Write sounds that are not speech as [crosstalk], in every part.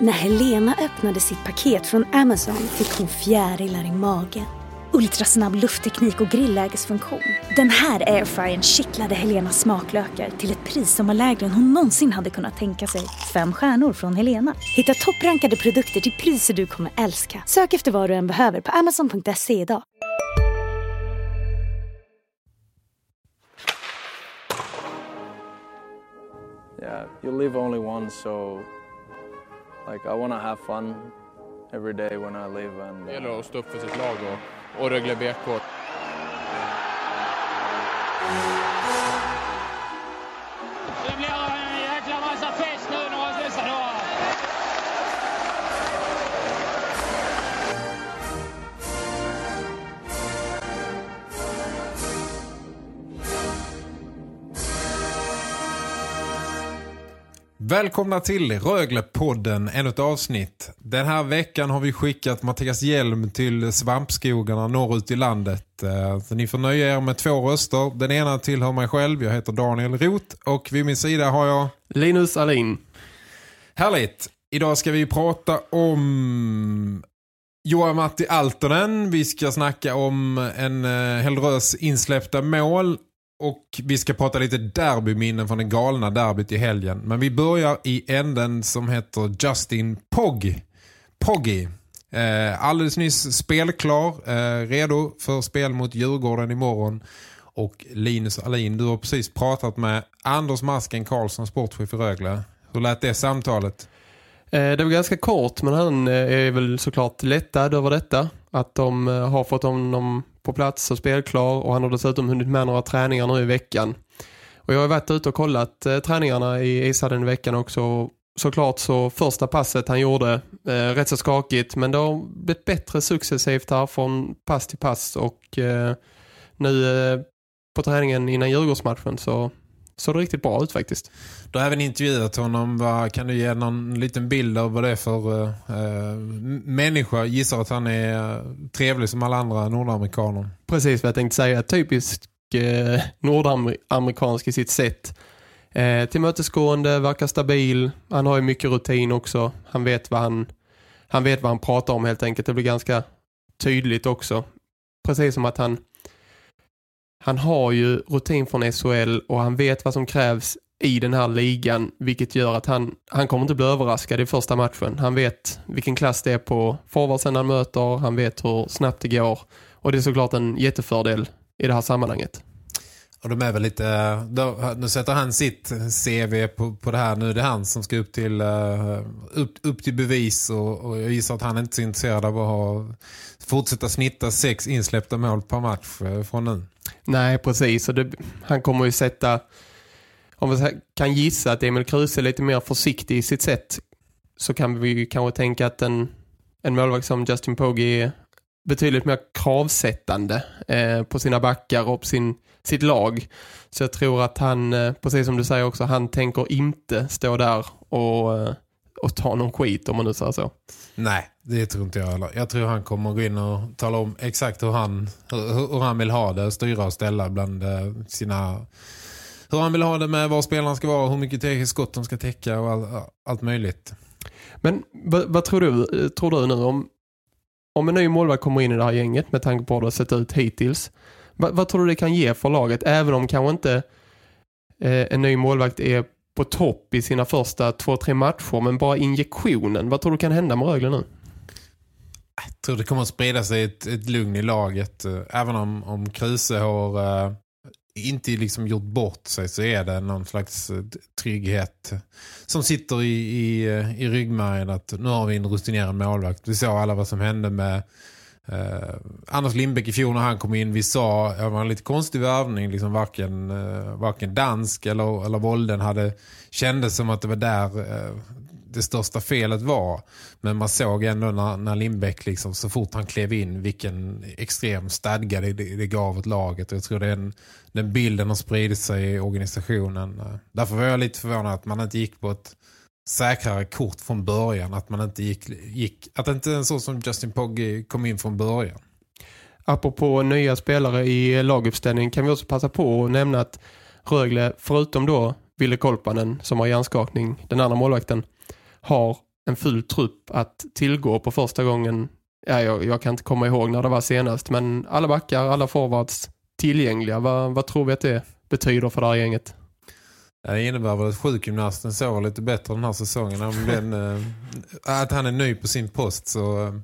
När Helena öppnade sitt paket från Amazon fick hon fjärilar i magen. Ultrasnabb luftteknik och grillägesfunktion. Den här airfryern kittlade Helenas smaklökar till ett pris som var lägre än hon någonsin hade kunnat tänka sig. Fem stjärnor från Helena. Hitta topprankade produkter till priser du kommer älska. Sök efter vad du än behöver på amazon.se idag. yeah, you live only once, so like I want to have fun every day when I live, and Det uh, gäller att stå upp för sitt lag och, och Rögle BK. Välkomna till Röglepodden, ännu ett avsnitt. Den här veckan har vi skickat Mattias Hjelm till svampskogarna norrut i landet. Eh, Så ni får nöja er med två röster. Den ena tillhör mig själv, jag heter Daniel Roth och vid min sida har jag... Linus Alin. Härligt! Idag ska vi prata om Joa Matti Altonen. Vi ska snacka om en eh, Hellrös insläppta mål och vi ska prata lite derbyminnen från den galna derbyt i helgen. Men vi börjar i änden som heter Justin Pogg. Poggy. Eh, alldeles nyss spelklar. Eh, redo för spel mot Djurgården imorgon. Och Linus Alin, du har precis pratat med Anders Masken Karlsson, sportchef i Rögle. Hur lät det samtalet? Eh, Det var ganska kort men han eh, är väl såklart lättad över detta. Att de eh, har fått honom på plats och spelklar och han har dessutom hunnit med några träningar nu i veckan. Och jag har varit ute och kollat eh, träningarna i ishallen i veckan också. Såklart så första passet han gjorde eh, rätt så skakigt men det har blivit bättre successivt här från pass till pass och eh, nu eh, på träningen innan Djurgårdsmatchen så såg det riktigt bra ut faktiskt. Du har även intervjuat honom. Vad, kan du ge någon liten bild av vad det är för uh, människa? Gissar att han är eh, trevlig som alla andra nordamerikaner. Precis vad jag tänkte säga. Typisk eh, nordamerikansk i sitt sätt. Eh, tillmötesgående, verkar stabil. Han har ju mycket rutin också. Han vet vad han, han vet vad han pratar om helt enkelt. Det blir ganska tydligt också. Precis som att han han har ju rutin från SHL och han vet vad som krävs i den här ligan vilket gör att han, han kommer inte bli överraskad i första matchen. Han vet vilken klass det är på forwardsen han möter, han vet hur snabbt det går och det är såklart en jättefördel i det här sammanhanget. Och de är väl lite... Då, nu sätter han sitt CV på, på det här. Nu är det han som ska upp till, uh, upp, upp till bevis. Och, och jag gissar att han är inte är så intresserad av att ha, fortsätta snitta sex insläppta mål per match uh, från nu. Nej, precis. Och det, han kommer ju sätta... Om vi kan gissa att Emil Kruse är lite mer försiktig i sitt sätt så kan vi kanske tänka att en, en målvakt som Justin Pogge är betydligt mer kravsättande eh, på sina backar och på sin, sitt lag. Så jag tror att han, eh, precis som du säger också, han tänker inte stå där och, eh, och ta någon skit om man nu säger så. Nej, det tror inte jag heller. Jag tror han kommer gå in och tala om exakt hur han, hur, hur han vill ha det. Styra och ställa bland eh, sina... Hur han vill ha det med var spelarna ska vara, hur mycket skott de ska täcka och all, allt möjligt. Men vad, tror du, tror du nu om, om en ny målvakt kommer in i det här gänget med tanke på hur det har sett ut hittills. Vad, vad tror du det kan ge för laget? Även om kanske inte eh, en ny målvakt är på topp i sina första två, tre matcher. Men bara injektionen. Vad tror du kan hända med Rögle nu? Jag tror det kommer att sprida sig ett, ett lugn i laget. Även om, om Kruse har uh, inte liksom gjort bort sig så är det någon slags eh, trygghet som sitter i, i, eh, i ryggmärgen att nu har vi en rutinerad målvakt. Vi såg alla vad som hände med eh, Anders Lindbäck i fjol när han kom in, vi sa att det var en lite konstig värvning, liksom varken, eh, varken dansk eller, eller Volden hade kändes som att det var där eh, det största felet var. Men man såg ändå när, när Lindbäck liksom, så fort han klev in vilken extrem stadga det, det, det gav åt laget. Och jag tror den, den bilden har spridit sig i organisationen. Därför var jag lite förvånad att man inte gick på ett säkrare kort från början. Att man inte gick, gick att inte en sån som Justin Pogge kom in från början. Apropå nya spelare i laguppställningen kan vi också passa på att nämna att Rögle, förutom då Ville Kolpanen som har hjärnskakning, den andra målvakten, har en full trupp att tillgå på första gången. Ja, jag, jag kan inte komma ihåg när det var senast, men alla backar, alla forwards tillgängliga. Vad, vad tror vi att det betyder för det här gänget? Det innebär väl att sjukgymnasten sover lite bättre den här säsongen. Han den, eh, att han är ny på sin post så eh,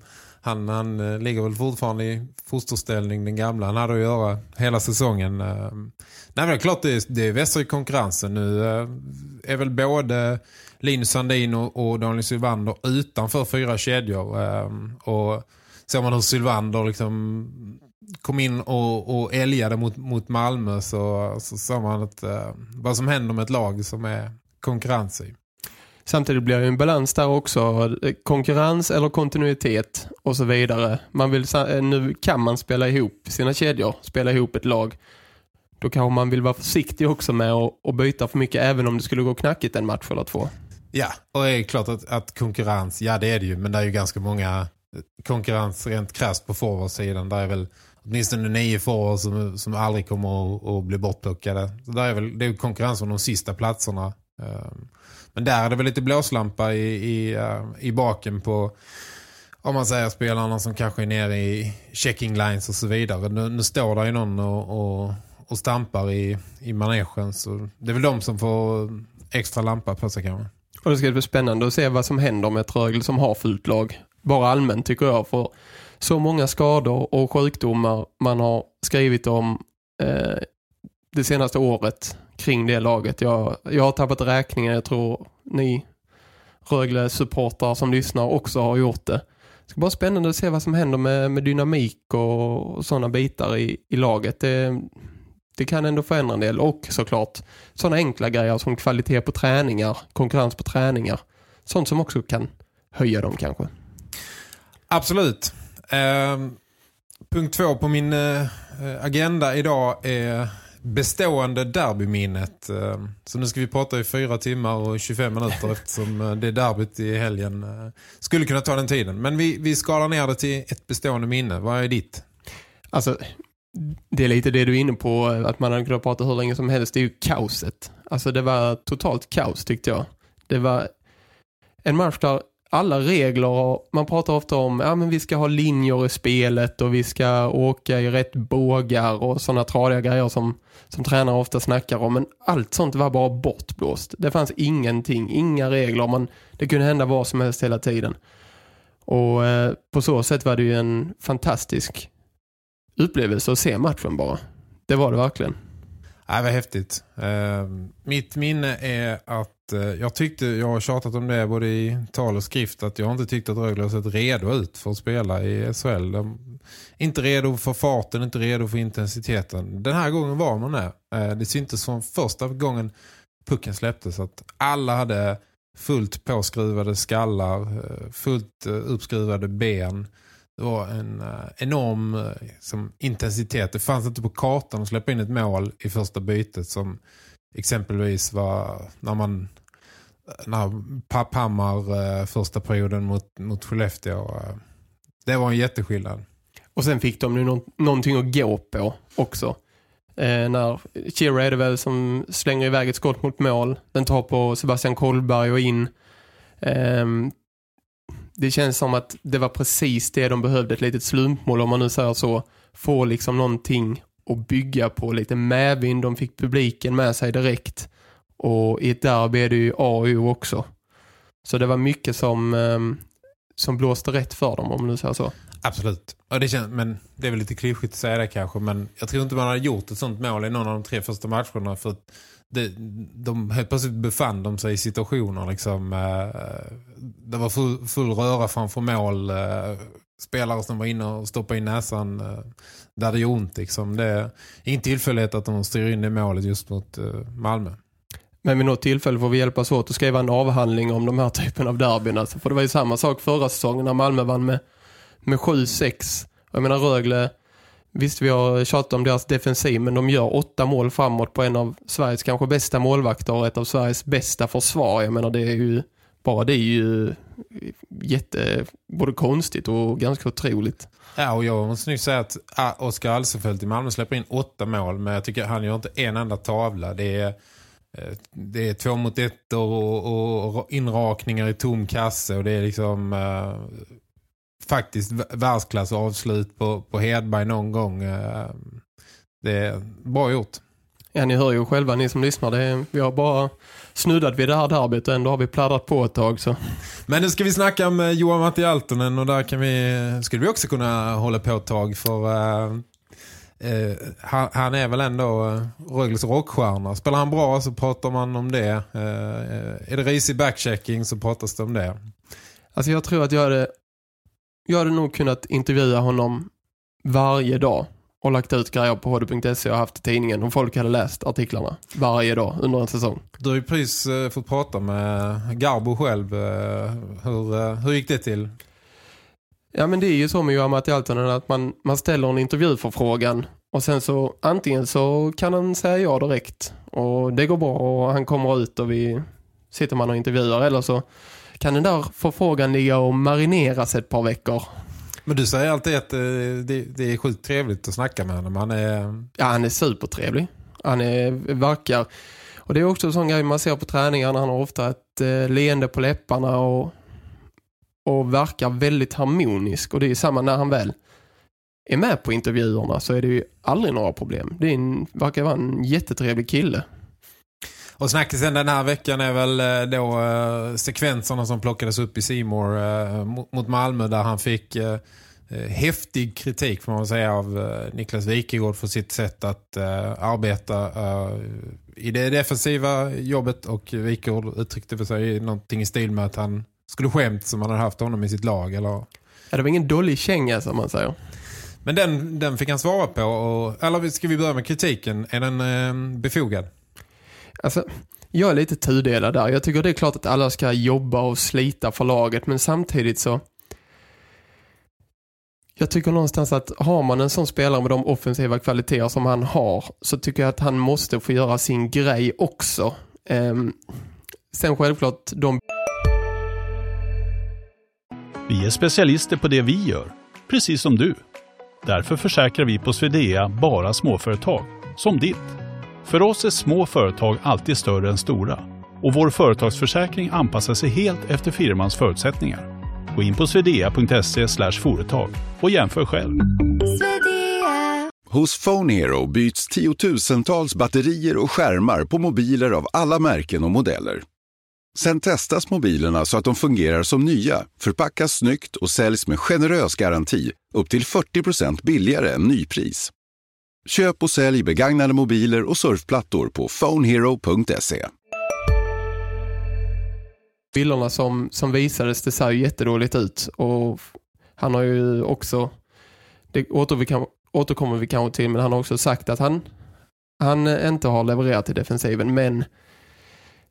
han, han eh, ligger väl fortfarande i fosterställning den gamla. Han hade att göra hela säsongen. Eh, Nej men klart det är, det är väster i konkurrensen. Nu eh, är väl både Linus Sandin och, och Daniel Sylvander utanför fyra kedjor. och ser man hur Sylvander liksom kom in och, och älgade mot, mot Malmö så, så sa man att vad som händer med ett lag som är konkurrens i. Samtidigt blir det en balans där också. Konkurrens eller kontinuitet och så vidare. Man vill, eh, nu kan man spela ihop sina kedjor, spela ihop ett lag. Då kanske man vill vara försiktig också med att byta för mycket även om det skulle gå knackigt en match eller två. Ja, och det är klart att, att konkurrens, ja det är det ju. Men det är ju ganska många eh, konkurrens rent krasst på forwardsidan. Där är väl åtminstone nio forwards som, som aldrig kommer att, att bli bortplockade. Så där är väl, det är konkurrens om de sista platserna. Ehm, men där är det väl lite blåslampa i, i, eh, i baken på om man säger spelarna som kanske är nere i checking lines och så vidare. Nu, nu står där ju någon och, och, och stampar i, i manegen så det är väl de som får extra lampa på sig kanske. Och det ska bli spännande att se vad som händer med ett Rögle som har fullt lag. Bara allmänt tycker jag för så många skador och sjukdomar man har skrivit om eh, det senaste året kring det laget. Jag, jag har tappat räkningen, jag tror ni Rögle-supportrar som lyssnar också har gjort det. Det ska vara spännande att se vad som händer med, med dynamik och, och sådana bitar i, i laget. Det, det kan ändå förändra en del. Och såklart sådana enkla grejer som kvalitet på träningar, konkurrens på träningar. Sånt som också kan höja dem kanske. Absolut. Eh, punkt två på min eh, agenda idag är bestående derbyminnet. Eh, så nu ska vi prata i fyra timmar och 25 minuter [laughs] eftersom eh, det är derbyt i helgen. Eh, skulle kunna ta den tiden. Men vi, vi skalar ner det till ett bestående minne. Vad är ditt? Alltså, det är lite det du är inne på. Att man hade kunnat prata hur länge som helst. Det är ju kaoset. Alltså det var totalt kaos tyckte jag. Det var en match där alla regler och man pratar ofta om ja men vi ska ha linjer i spelet och vi ska åka i rätt bågar och sådana tradiga grejer som, som tränare ofta snackar om men allt sånt var bara bortblåst. Det fanns ingenting, inga regler man, det kunde hända vad som helst hela tiden. Och eh, på så sätt var det ju en fantastisk upplevelse att se matchen bara. Det var det verkligen. Nej, vad häftigt. Uh, mitt minne är att Eh, jag tyckte, jag har tjatat om det både i tal och skrift, att jag inte tyckte att Rögle har sett redo ut för att spela i SHL. De, inte redo för farten, inte redo för intensiteten. Den här gången var man det. Eh, det syntes från första gången pucken släpptes att alla hade fullt påskruvade skallar, eh, fullt uppskruvade ben- det var en enorm som intensitet. Det fanns inte på kartan att släppa in ett mål i första bytet som exempelvis var när man när Papphammar eh, första perioden mot, mot Skellefteå. Eh, det var en jätteskillnad. Och sen fick de nu nå någonting att gå på också. Eh, när Chira är det väl som slänger iväg ett skott mot mål. Den tar på Sebastian Kolberg och in. Eh, det känns som att det var precis det de behövde, ett litet slumpmål om man nu säger så. Få liksom någonting att bygga på, lite medvind. De fick publiken med sig direkt. Och i ett derby är det ju A och O också. Så det var mycket som, ehm, som blåste rätt för dem om man nu säger så. Absolut. Och det känns, men det är väl lite klyschigt att säga det kanske. Men jag tror inte man har gjort ett sånt mål i någon av de tre första matcherna. För att det, de helt plötsligt befann de sig i situationer liksom, eh, det var full, full röra framför mål eh, spelare som var inne och stoppade in näsan eh, där det gjorde ont liksom. det är inte tillfällighet att de styr in det målet just mot eh, Malmö men vid något tillfälle får vi hjälpas åt att skriva en avhandling om de här typen av derbyn. Alltså, för det var ju samma sak förra säsongen när Malmö vann med, med 7-6. Jag menar Rögle Visst, vi har tjatat om deras defensiv, men de gör åtta mål framåt på en av Sveriges kanske bästa målvakter och ett av Sveriges bästa försvar. Jag menar, det är ju bara det är ju jätte, både konstigt och ganska otroligt. Ja, och jag måste nu säga att ah, Oskar Alsenfelt i Malmö släpper in åtta mål, men jag tycker han gör inte en enda tavla. Det är, eh, det är två mot ett och, och, och inrakningar i tom kasse och det är liksom eh, faktiskt världsklass avslut på, på Hedberg någon gång. Eh, det är bra gjort. Ja, ni hör ju själva, ni som lyssnar. Det är, vi har bara snuddat vid det här derbyt och ändå har vi pladdrat på ett tag. Så. Men nu ska vi snacka om Johan Matti Altonen och där kan vi, skulle vi också kunna hålla på ett tag för... Uh, Uh, han, han, är väl ändå uh, Rögles rockstjärna. Spelar han bra så pratar man om det. Uh, är det risig backchecking så pratas det om det. Alltså jag tror att jag hade, jag hade nog kunnat intervjua honom varje dag och lagt ut grejer på hd.se och haft i tidningen om folk hade läst artiklarna varje dag under en säsong. Du har ju precis uh, fått prata med Garbo själv. Uh, hur, uh, hur gick det till? Ja men det är ju så med Johan Matti Altonen att man, man ställer en intervjuförfrågan och sen så antingen så kan han säga ja direkt och det går bra och han kommer ut och vi sitter man och intervjuar eller så kan den där förfrågan ligga och marineras ett par veckor men du säger alltid att eh, det, det är sjukt trevligt att snacka med honom. Han är... Ja, han är supertrevlig. Han är verkar... Och det är också en sån grej man ser på träningarna. Han har ofta ett eh, leende på läpparna och, och verkar väldigt harmonisk. Och det är samma när han väl är med på intervjuerna så är det ju aldrig några problem. Det är en, verkar vara en jättetrevlig kille. Och snackisen den här veckan är väl eh, då eh, sekvenserna som plockades upp i Seymour eh, mot Malmö där han fick eh, eh, häftig kritik får man säga av eh, Niklas Wikegård för sitt sätt att arbeta i det defensiva jobbet och Wikegård uttryckte för sig någonting i stil med att han skulle skämt som han hade haft honom i sitt lag. Eller... Ja, det var ingen dålig känga som man säger. Men den, den fick han svara på. Och, eller ska vi börja med kritiken? Är den eh, befogad? Alltså, jag är lite tudelad där. Jag tycker det är klart att alla ska jobba och slita för laget, men samtidigt så jag tycker någonstans att har man en sån spelare med de offensiva kvaliteter som han har så tycker jag att han måste få göra sin grej också. Um, sen självklart de... Vi är specialister på det vi gör, precis som du. Därför försäkrar vi på Swedea bara småföretag, som ditt. För oss är små företag alltid större än stora och vår företagsförsäkring anpassar sig helt efter firmans förutsättningar. Gå in på swedea.se företag och jämför själv. Hos Phone Hero byts tiotusentals batterier och skärmar på mobiler av alla märken och modeller. Sen testas mobilerna så att de fungerar som nya, förpackas snyggt och säljs med generös garanti upp till 40% billigare än nypris. Köp och sälj begagnade mobiler och surfplattor på phonehero.se. Bilderna som, som visades, det ser ju jättedåligt ut. Och han har ju också, det återkommer vi kanske till, men han har också sagt att han, han inte har levererat i defensiven. Men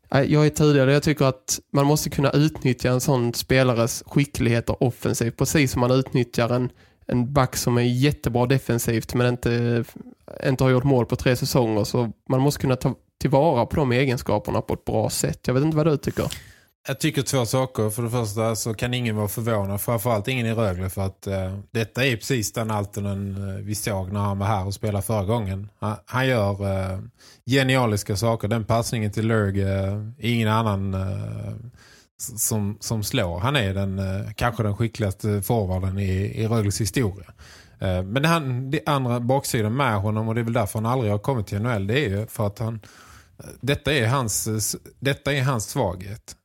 jag är tidigare, jag tycker att man måste kunna utnyttja en sån spelares skickligheter offensivt. Precis som man utnyttjar en en back som är jättebra defensivt men inte, inte har gjort mål på tre säsonger så man måste kunna ta tillvara på de egenskaperna på ett bra sätt. Jag vet inte vad du tycker. Jag tycker två saker. För det första så kan ingen vara förvånad. Framförallt ingen i Rögle för att eh, detta är precis den Altonen eh, vi såg när han var här och spelade förra gången. Han, han gör eh, genialiska saker. Den passningen till Lurg eh, ingen annan eh, som, som slår. Han är den eh, kanske den skickligaste forwarden i, i Rögles historia. Eh, men det, han, det andra baksidan med honom och det är väl därför han aldrig har kommit till NHL det är ju för att han eh, detta är hans detta är hans svaghet.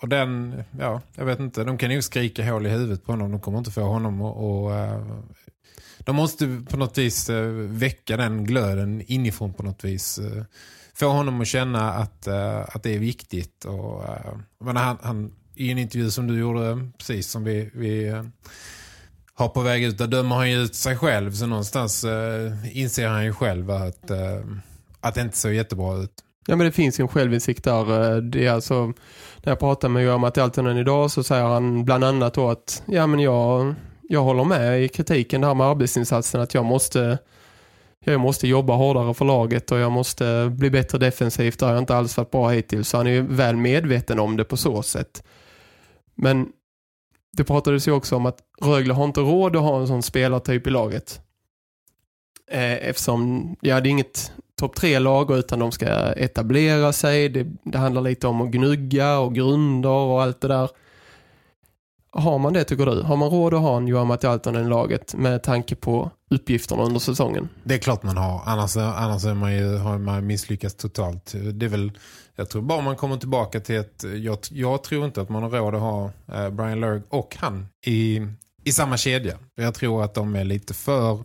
Och den, ja, jag vet inte, de kan ju skrika hål i huvudet på honom. De kommer inte få honom och, och de måste på något vis väcka den glöden inifrån på något vis få honom att känna att, uh, att det är viktigt. Och, uh, han, han, I en intervju som du gjorde, precis som vi, vi uh, har på väg ut, där dömer han ju ut sig själv. Så någonstans uh, inser han ju själv att, uh, att det inte ser jättebra ut. Ja men det finns ju en självinsikt där. Det är alltså, när jag pratar med Göran Matteltonen idag så säger han bland annat då att ja men jag, jag håller med i kritiken där med arbetsinsatsen att jag måste jag måste jobba hårdare för laget och jag måste bli bättre defensivt. Det har jag inte alls varit bra hittills. Så han är ju väl medveten om det på så sätt. Men det pratades ju också om att Rögle har inte råd att ha en sån spelartyp i laget. Eh, eftersom, ja det är inget, topp tre lag utan de ska etablera sig. Det, det handlar lite om att gnugga och grunder och allt det där. Har man det tycker du? Har man råd att ha en Johan Matti Altonen i laget med tanke på uppgifterna under säsongen? Det är klart man har. Annars, annars är man ju, har man misslyckats totalt. Det är väl, jag tror bara man kommer tillbaka till att jag, jag tror inte att man har råd att ha eh, Brian Lurg och han i, i samma kedja. Jag tror att de är lite för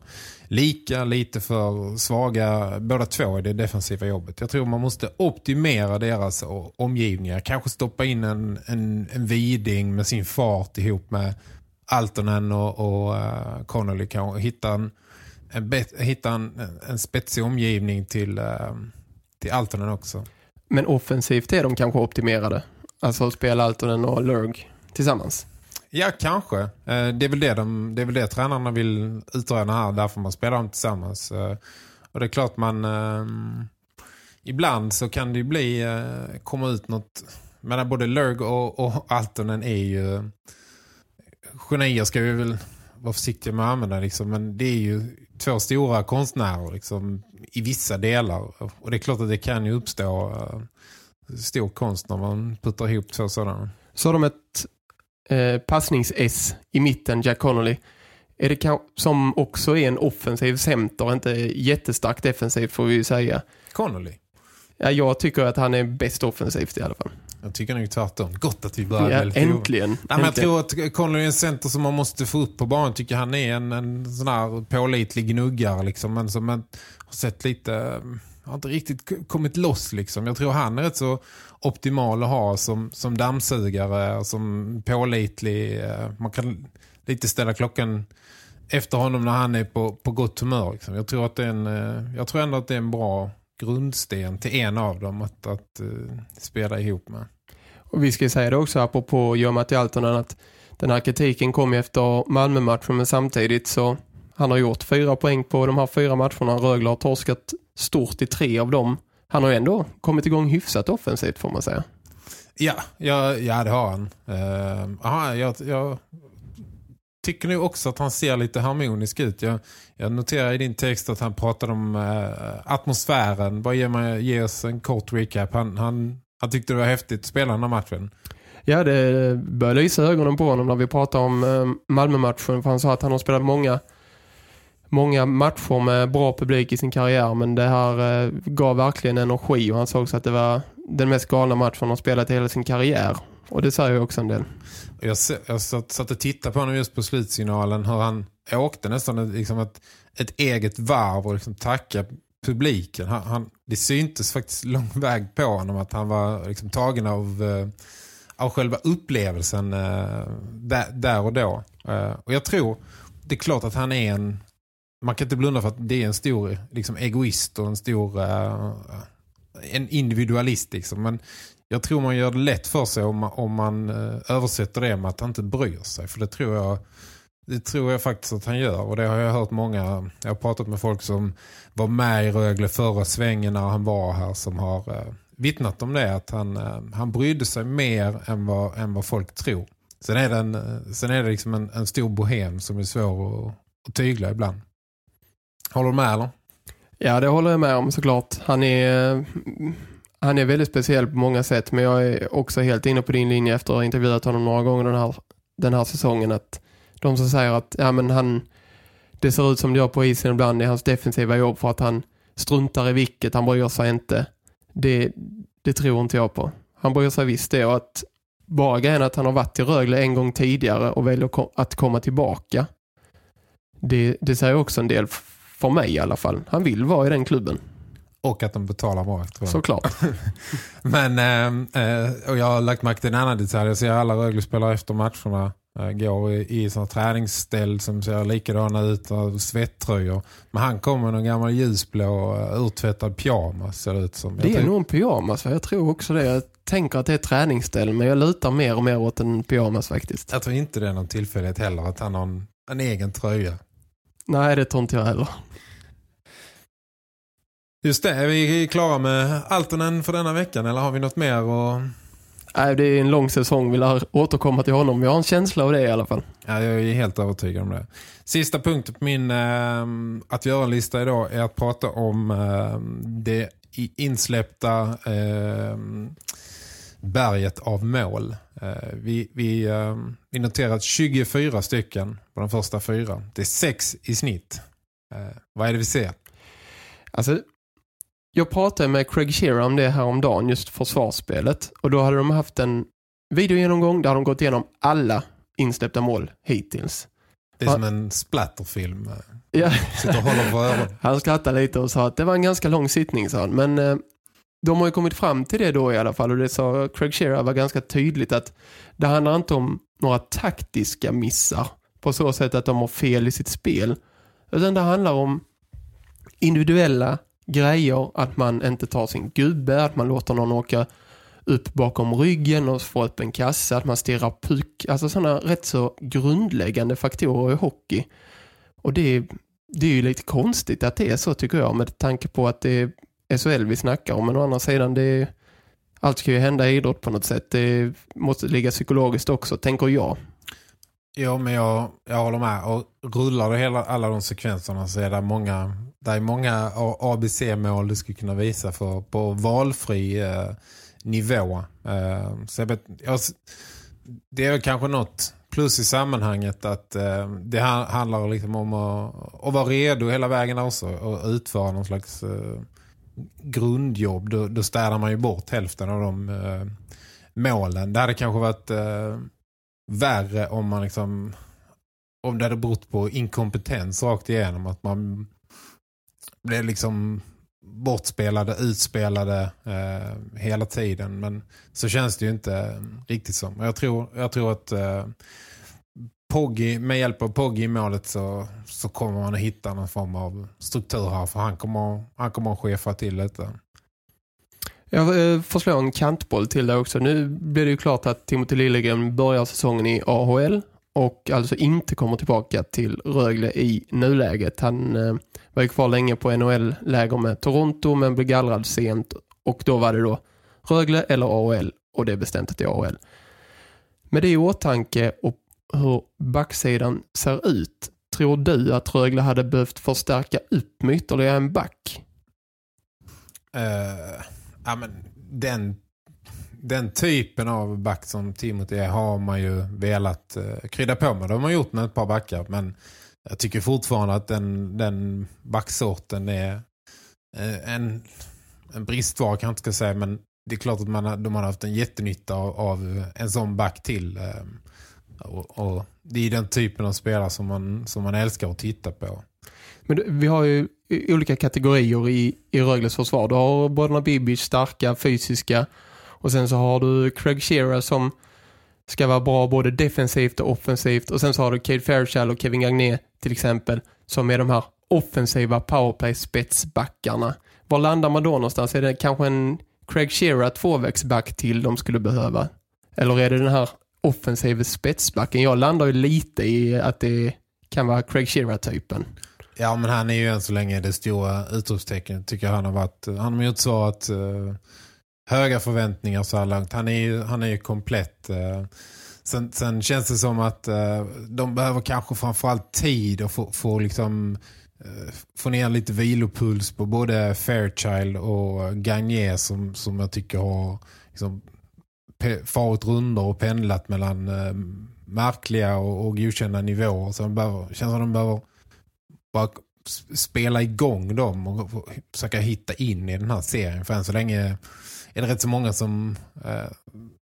lika, lite för svaga båda två i det defensiva jobbet. Jag tror man måste optimera deras omgivningar. Kanske stoppa in en, en, en viding med sin fart ihop med Altonen och, och uh, Connolly. Kan hitta en, en, bet, hitta en, en spetsig omgivning till, uh, till Altonen också. Men offensivt är de kanske optimerade. Alltså spela Altonen och Lurg tillsammans. Ja, kanske. Eh, det är väl det, de, det är väl det tränarna vill utröna här. Därför man spelar dem tillsammans. Eh, och det är klart man... Eh, ibland så kan det ju bli... Komma ut något... Men både Lurg och, och Altonen är ju... Genier ska vi väl vara försiktiga med att använda. Liksom, men det är ju två stora konstnärer liksom, i vissa delar. Och det är klart att det kan ju uppstå uh, stor konst när man puttar ihop två sådana. Så har de ett eh, passnings-S i mitten, Jack Connolly. Är det som också är en offensiv center, inte jättestarkt defensiv får vi ju säga. Connolly? Ja, jag tycker att han är bäst offensivt i alla fall. Jag tycker nog tvärtom. Gott att vi börjar ja, äntligen. Nej, men jag tror att Connolly är en center som man måste få upp på banan. tycker han är en, en sån här pålitlig gnuggare liksom, men som man har sett lite har inte riktigt kommit loss liksom. Jag tror han är rätt så optimal att ha som, som dammsugare, som pålitlig. Eh, man kan lite ställa klockan efter honom när han är på, på gott humör. Liksom. Jag, tror att det är en, eh, jag tror ändå att det är en bra grundsten till en av dem att, att uh, spela ihop med. Och vi ska säga det också apropå Jörmatti Altonen att den här kritiken kom efter Malmö-matchen men samtidigt så han har gjort fyra poäng på de här fyra matcherna. Rögle har torskat stort i tre av dem. Han har ju ändå kommit igång hyfsat offensivt får man säga. Ja, ja, ja det har han. Uh, aha, jag, jag tycker nu också att han ser lite harmonisk ut. Jag, jag noterar i din text att han pratade om uh, atmosfären. Bara ge, mig, ge oss en kort recap. Han, han, han tyckte det var häftigt att spela den här matchen. Ja, det började lysa ögonen på honom när vi pratade om uh, Malmö-matchen. För han sa att han har spelat många många matcher med bra publik i sin karriär men det här eh, gav verkligen energi och han sa också att det var den mest galna matchen han har spelat i hela sin karriär. Och det säger ju också en del. Jag, jag satt, satt och tittade på honom just på slutsignalen hur han åkte nästan liksom ett, ett eget varv och liksom tackade publiken. Han, han, det syntes faktiskt lång väg på honom att han var liksom tagen av, eh, av själva upplevelsen eh, där, där och då. Eh, och jag tror, det är klart att han är en man kan inte blunda för att det är en stor liksom, egoist och en stor uh, en individualist liksom. Men jag tror man gör det lätt för sig om man, om man uh, översätter det med att han inte bryr sig. För det tror jag det tror jag faktiskt att han gör. Och det har jag hört många, jag har pratat med folk som var med i Rögle förra svängen när han var här som har uh, vittnat om det. Att han, uh, han brydde sig mer än vad, än vad folk tror. Sen är det, en, sen är det liksom en, en stor bohem som är svår att, att tygla ibland. Håller du med eller? Ja, det håller jag med om såklart. Han är, han är väldigt speciell på många sätt. Men jag är också helt inne på din linje efter att ha intervjuat honom några gånger den här, den här säsongen. Att de som säger att ja, men han, det ser ut som det gör på isen ibland i hans defensiva jobb för att han struntar i vilket, han bryr sig inte. Det, det tror inte jag på. Han bryr sig visst det och att bara grejen att han har varit i Rögle en gång tidigare och väljer att komma tillbaka. Det, det säger också en del för mig i alla fall. Han vill vara i den klubben. Och att de betalar bra. Tror jag. Såklart. [laughs] Men eh, eh, och jag har lagt märke till en annan detalj. Jag ser alla Rögle-spelare efter matcherna eh, går i, i sådana träningsställ som ser likadana ut av svetttröjor. Men han kommer med en gammal ljusblå uh, urtvättad pyjamas ser det ut som. Jag det är nog en pyjamas, jag tror också det. Jag tänker att det är ett träningsställ men jag lutar mer och mer åt en pyjamas faktiskt. Jag tror inte det är någon tillfällighet heller att han har en, en egen tröja. Nej, det tror inte jag heller. Just det, är vi klara med Altonen för denna veckan eller har vi något mer att Nej, det är en lång säsong. Vi lär återkomma till honom. Jag har en känsla av det i alla fall. Ja, jag är helt övertygad om det. Sista punkten på min äh, att göra-lista idag är att prata om äh, det insläppta äh, berget av mål. Eh, vi, vi, äh, vi noterat 24 stycken på de första fyra. Det är sex i snitt. vad är det vi ser? Alltså, jag pratade med Craig Shearer om det här om dagen, just försvarsspelet. Och då hade de haft en videogenomgång där de gått igenom alla insläppta mål hittills. Det är som en splatterfilm. Ja. Sitter och håller på. [laughs] Han skrattade lite och sa att det var en ganska lång sittning, sa han. Men eh, de har ju kommit fram till det då i alla fall. Och det sa Craig Shearer var ganska tydligt att det handlar inte om några taktiska missar. På så sätt att de har fel i sitt spel. Utan det handlar om individuella grejer. Att man inte tar sin gubbe. Att man låter någon åka upp bakom ryggen och få upp en kasse. Att man stirrar puck. Alltså sådana rätt så grundläggande faktorer i hockey. Och det, det är ju lite konstigt att det är så tycker jag. Med tanke på att det är SHL vi snackar om. Men å andra sidan det är, allt ska ju hända i idrott på något sätt. Det måste ligga psykologiskt också, tänker jag. Ja, men jag, jag håller med. Och rullar du hela, alla de sekvenserna så är det många, det är många ABC-mål du skulle kunna visa för, på valfri eh, nivå. Eh, så jag vet, jag, det är kanske något plus i sammanhanget att eh, det handlar liksom om att, att, vara redo hela vägen också och utföra någon slags eh, grundjobb. Då, då städar man ju bort hälften av de eh, målen. Det hade kanske varit eh, värre om man liksom om det hade berott på inkompetens rakt igenom. Att man blev liksom bortspelade, utspelade eh, hela tiden. Men så känns det ju inte riktigt som. Jag tror, jag tror att eh, Poggi, med hjälp av Poggi i målet så, så kommer man att hitta någon form av struktur här. För han kommer, han kommer att chefa till detta. Jag eh, får slå en kantboll till det också. Nu blir det ju klart att Timothy Liljegren börjar säsongen i AHL och alltså inte kommer tillbaka till Rögle i nuläget. Han eh, var ju kvar länge på NHL-läger med Toronto men blev gallrad sent och då var det då Rögle eller AHL och det är bestämt att det är AHL. Med det i åtanke och hur backsidan ser ut tror du att Rögle hade behövt förstärka upp med ytterligare en back? Uh, ja, men den den typen av back som Timothy är har man ju velat uh, krydda på med. Det har man gjort med ett par backar. Men jag tycker fortfarande att den, den backsorten är uh, en, en bristvara kan jag inte säga. Men det är klart att man, de har haft en jättenytta av, av en sån back till. Eh, och, och, det är den typen av spelare som man, som man älskar att titta på. Men vi har ju olika kategorier i, i Rögles försvar. Du har Bodna Bibic, starka, fysiska och sen så har du Craig Shearer som ska vara bra både defensivt och offensivt. Och sen så har du Cade Fairchild och Kevin Gagné till exempel som är de här offensiva powerplay-spetsbackarna. Var landar man då någonstans? Är det kanske en Craig Shearer tvåvägsback till de skulle behöva? Eller är det den här offensiv spetsbacken? Jag landar ju lite i att det kan vara Craig Shearer-typen. Ja, men han är ju än så länge det stora utropstecknet. Tycker jag han har varit. Han har gjort så att uh, höga förväntningar så här långt. Han är ju, han är ju komplett. Uh, sen, sen känns det som att uh, de behöver kanske framförallt tid och få, få liksom få ner lite vilopuls på både Fairchild och Gagné som, som jag tycker har liksom, farit runder och pendlat mellan eh, märkliga och, och godkända nivåer. Så de behöver, känns som att de behöver bara spela igång dem och försöka hitta in i den här serien. För än så länge är det rätt så många som, eh,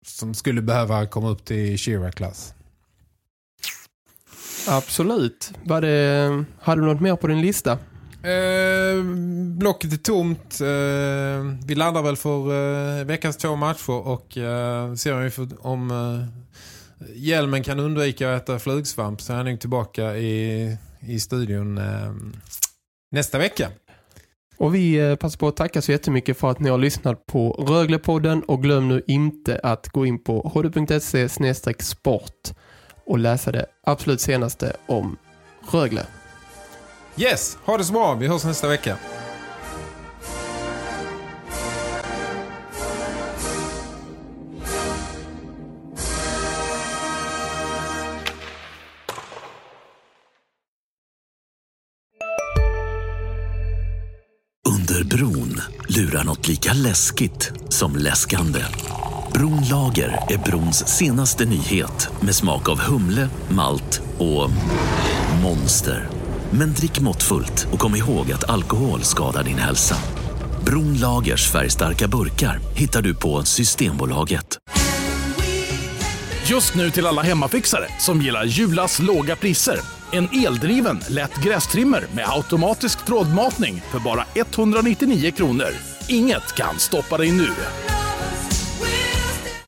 som skulle behöva komma upp till Shira-klass. Absolut. Var det, hade du något mer på din lista? Eh, blocket är tomt. Eh, vi landar väl för eh, veckans två matcher och eh, ser om, vi får, om eh, Hjälmen kan undvika att äta flugsvamp så är han nog tillbaka i i studion eh, nästa vecka. Och vi eh, passar på att tacka så jättemycket för att ni har lyssnat på Röglepodden och glöm nu inte att gå in på hd.se e sport och läsa det absolut senaste om Rögle. Yes, ha det så bra. Vi hörs nästa vecka. Under bron lurar något lika läskigt som läskande. Bronlager är brons senaste nyhet med smak av humle, malt och monster. Men drick måttfullt och kom ihåg att alkohol skadar din hälsa. Bron Lagers färgstarka burkar hittar du på Systembolaget. Just nu till alla hemmafixare som gillar Julas låga priser. En eldriven, lätt grästrimmer med automatisk trådmatning för bara 199 kronor. Inget kan stoppa dig nu.